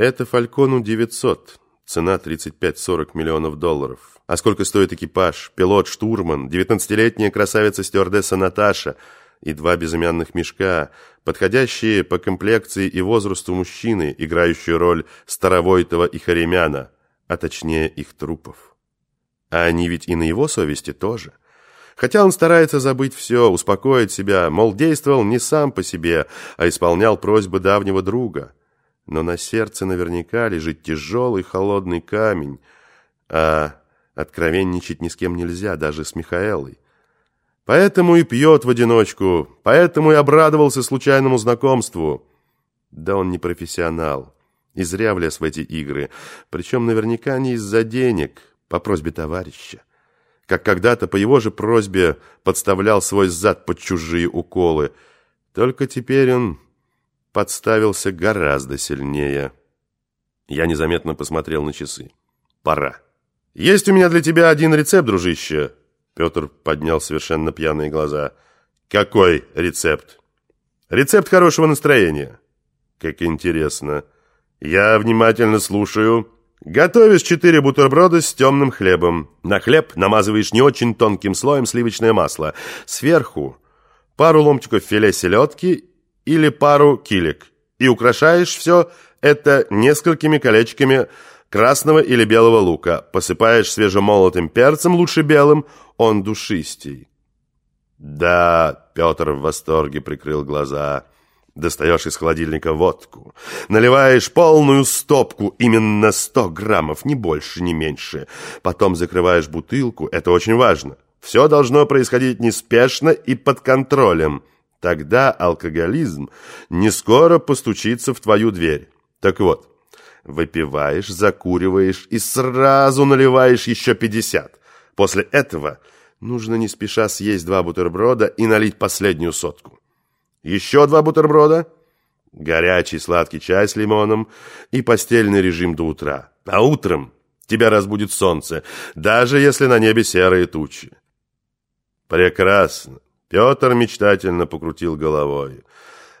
Это Фалькону 900, цена 35-40 миллионов долларов. А сколько стоит экипаж, пилот, штурман, 19-летняя красавица-стюардесса Наташа и два безымянных мешка, подходящие по комплекции и возрасту мужчины, играющие роль Старовойтова и Харемяна, а точнее их трупов. А они ведь и на его совести тоже. Хотя он старается забыть все, успокоить себя, мол, действовал не сам по себе, а исполнял просьбы давнего друга. Но на сердце наверняка лежит тяжелый холодный камень, а откровенничать ни с кем нельзя, даже с Михаэлой. Поэтому и пьет в одиночку, поэтому и обрадовался случайному знакомству. Да он не профессионал, и зря влез в эти игры, причем наверняка не из-за денег, по просьбе товарища как когда-то по его же просьбе подставлял свой зад под чужие уколы. Только теперь он подставился гораздо сильнее. Я незаметно посмотрел на часы. Пора. «Есть у меня для тебя один рецепт, дружище!» Петр поднял совершенно пьяные глаза. «Какой рецепт?» «Рецепт хорошего настроения». «Как интересно. Я внимательно слушаю». Готовишь четыре бутерброда с темным хлебом. На хлеб намазываешь не очень тонким слоем сливочное масло. Сверху пару ломтиков филе селедки или пару килек. И украшаешь все это несколькими колечками красного или белого лука. Посыпаешь свежемолотым перцем, лучше белым, он душистей. Да, Петр в восторге прикрыл глаза. Достаешь из холодильника водку, наливаешь полную стопку, именно 100 граммов, ни больше, ни меньше. Потом закрываешь бутылку, это очень важно. Все должно происходить неспешно и под контролем. Тогда алкоголизм не скоро постучится в твою дверь. Так вот, выпиваешь, закуриваешь и сразу наливаешь еще 50. После этого нужно не спеша съесть два бутерброда и налить последнюю сотку. Еще два бутерброда, горячий сладкий чай с лимоном и постельный режим до утра. А утром тебя разбудит солнце, даже если на небе серые тучи. Прекрасно. Петр мечтательно покрутил головой.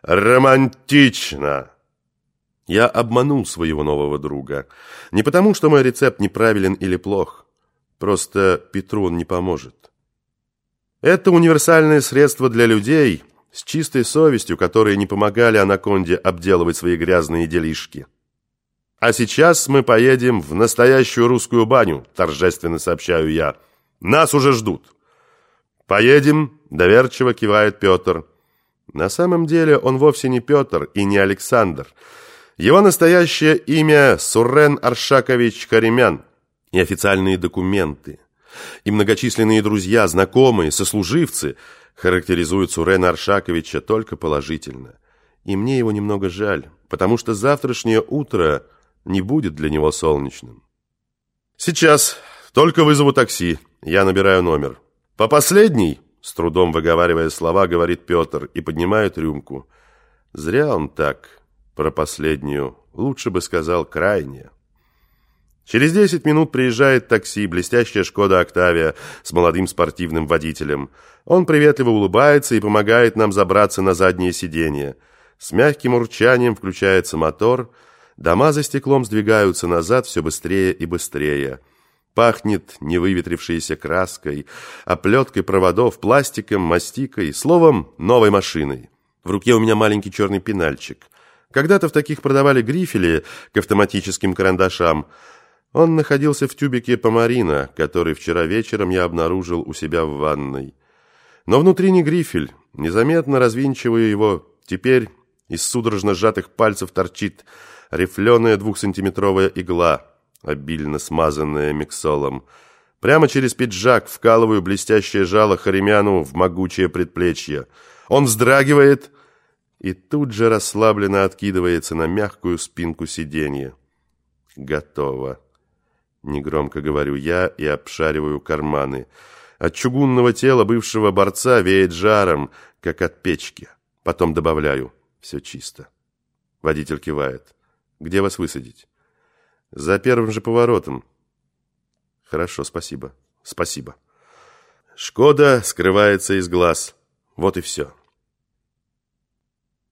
Романтично. Я обманул своего нового друга. Не потому, что мой рецепт неправилен или плох. Просто Петру он не поможет. Это универсальное средство для людей, с чистой совестью, которые не помогали Анаконде обделывать свои грязные делишки. «А сейчас мы поедем в настоящую русскую баню», – торжественно сообщаю я. «Нас уже ждут». «Поедем», – доверчиво кивает Петр. На самом деле он вовсе не Петр и не Александр. Его настоящее имя Сурен Аршакович Каремян и официальные документы. И многочисленные друзья, знакомые, сослуживцы – характеризует Сурена Аршаковича только положительно. И мне его немного жаль, потому что завтрашнее утро не будет для него солнечным. Сейчас. Только вызову такси. Я набираю номер. По последней, с трудом выговаривая слова, говорит Петр и поднимает рюмку. Зря он так про последнюю. Лучше бы сказал крайне. Через 10 минут приезжает такси, блестящая «Шкода Октавия» с молодым спортивным водителем. Он приветливо улыбается и помогает нам забраться на заднее сиденье. С мягким урчанием включается мотор. Дома за стеклом сдвигаются назад все быстрее и быстрее. Пахнет невыветрившейся краской, оплеткой проводов, пластиком, мастикой, словом, новой машиной. В руке у меня маленький черный пенальчик. Когда-то в таких продавали грифели к автоматическим карандашам – он находился в тюбике помарина, который вчера вечером я обнаружил у себя в ванной. Но внутри не грифель. Незаметно развинчиваю его. Теперь из судорожно сжатых пальцев торчит рифленая двухсантиметровая игла, обильно смазанная миксолом. Прямо через пиджак вкалываю блестящее жало Харемяну в могучее предплечье. Он вздрагивает и тут же расслабленно откидывается на мягкую спинку сиденья. Готово. Негромко говорю я и обшариваю карманы. От чугунного тела бывшего борца веет жаром, как от печки. Потом добавляю. Все чисто. Водитель кивает. Где вас высадить? За первым же поворотом. Хорошо, спасибо. Спасибо. Шкода скрывается из глаз. Вот и все.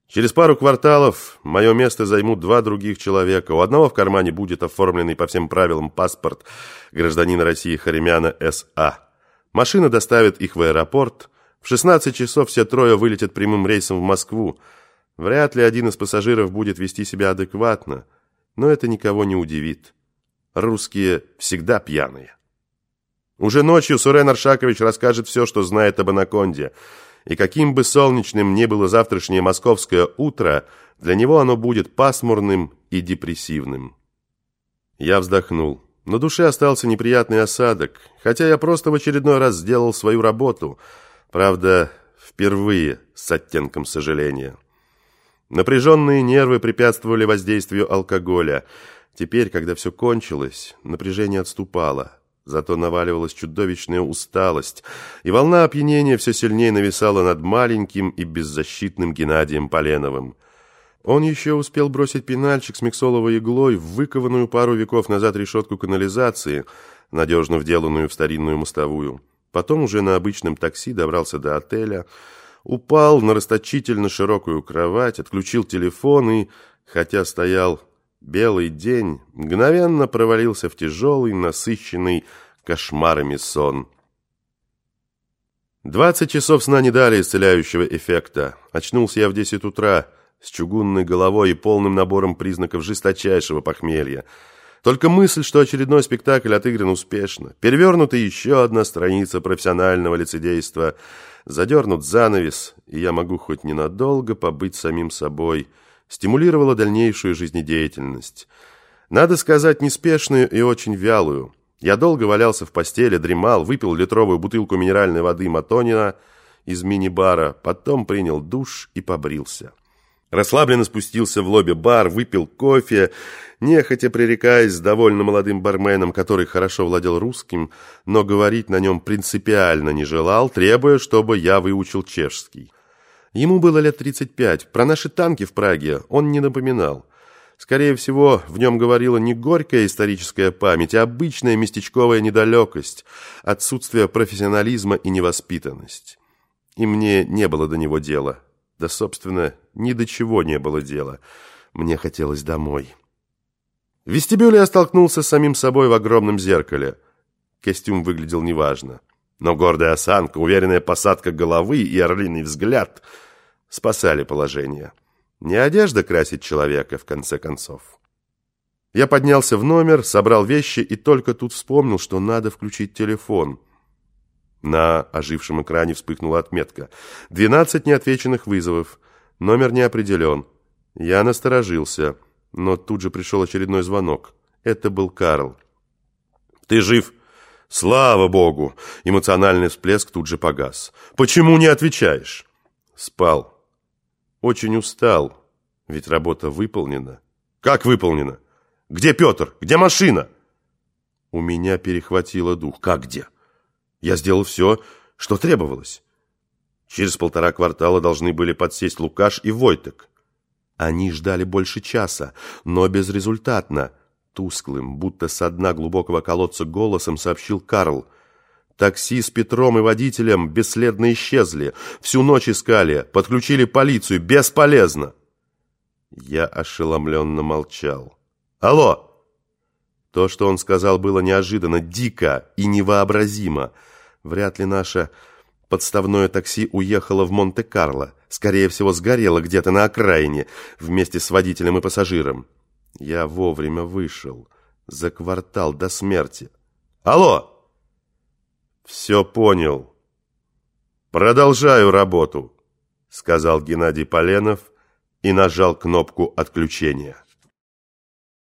Через пару кварталов мое место займут два других человека. У одного в кармане будет оформленный по всем правилам паспорт гражданина России Харемяна С.А. Машина доставит их в аэропорт. В 16 часов все трое вылетят прямым рейсом в Москву. Вряд ли один из пассажиров будет вести себя адекватно, но это никого не удивит. Русские всегда пьяные. Уже ночью Сурен Аршакович расскажет все, что знает об анаконде – и каким бы солнечным ни было завтрашнее московское утро, для него оно будет пасмурным и депрессивным. Я вздохнул. На душе остался неприятный осадок, хотя я просто в очередной раз сделал свою работу, правда, впервые с оттенком сожаления. Напряженные нервы препятствовали воздействию алкоголя. Теперь, когда все кончилось, напряжение отступало. Зато наваливалась чудовищная усталость, и волна опьянения все сильнее нависала над маленьким и беззащитным Геннадием Поленовым. Он еще успел бросить пенальчик с миксоловой иглой в выкованную пару веков назад решетку канализации, надежно вделанную в старинную мостовую. Потом уже на обычном такси добрался до отеля, упал на расточительно широкую кровать, отключил телефон и, хотя стоял белый день мгновенно провалился в тяжелый, насыщенный кошмарами сон. Двадцать часов сна не дали исцеляющего эффекта. Очнулся я в десять утра с чугунной головой и полным набором признаков жесточайшего похмелья. Только мысль, что очередной спектакль отыгран успешно, перевернута еще одна страница профессионального лицедейства, задернут занавес, и я могу хоть ненадолго побыть самим собой – стимулировала дальнейшую жизнедеятельность. Надо сказать, неспешную и очень вялую. Я долго валялся в постели, дремал, выпил литровую бутылку минеральной воды Матонина из мини-бара, потом принял душ и побрился. Расслабленно спустился в лобби-бар, выпил кофе, нехотя пререкаясь с довольно молодым барменом, который хорошо владел русским, но говорить на нем принципиально не желал, требуя, чтобы я выучил чешский. Ему было лет 35. Про наши танки в Праге он не напоминал. Скорее всего, в нем говорила не горькая историческая память, а обычная местечковая недалекость, отсутствие профессионализма и невоспитанность. И мне не было до него дела. Да, собственно, ни до чего не было дела. Мне хотелось домой. В вестибюле я столкнулся с самим собой в огромном зеркале. Костюм выглядел неважно. Но гордая осанка, уверенная посадка головы и орлиный взгляд спасали положение. Не одежда красит человека, в конце концов. Я поднялся в номер, собрал вещи и только тут вспомнил, что надо включить телефон. На ожившем экране вспыхнула отметка. «12 неотвеченных вызовов. Номер не определен». Я насторожился, но тут же пришел очередной звонок. Это был Карл. «Ты жив?» Слава богу! Эмоциональный всплеск тут же погас. Почему не отвечаешь? Спал. Очень устал. Ведь работа выполнена. Как выполнена? Где Петр? Где машина? У меня перехватило дух. Как где? Я сделал все, что требовалось. Через полтора квартала должны были подсесть Лукаш и Войтек. Они ждали больше часа, но безрезультатно. Тусклым, будто со дна глубокого колодца голосом сообщил Карл. Такси с Петром и водителем бесследно исчезли. Всю ночь искали, подключили полицию. Бесполезно. Я ошеломленно молчал. «Алло!» То, что он сказал, было неожиданно, дико и невообразимо. Вряд ли наше подставное такси уехало в Монте-Карло. Скорее всего, сгорело где-то на окраине вместе с водителем и пассажиром. Я вовремя вышел. За квартал до смерти. Алло! Все понял. Продолжаю работу, сказал Геннадий Поленов и нажал кнопку отключения.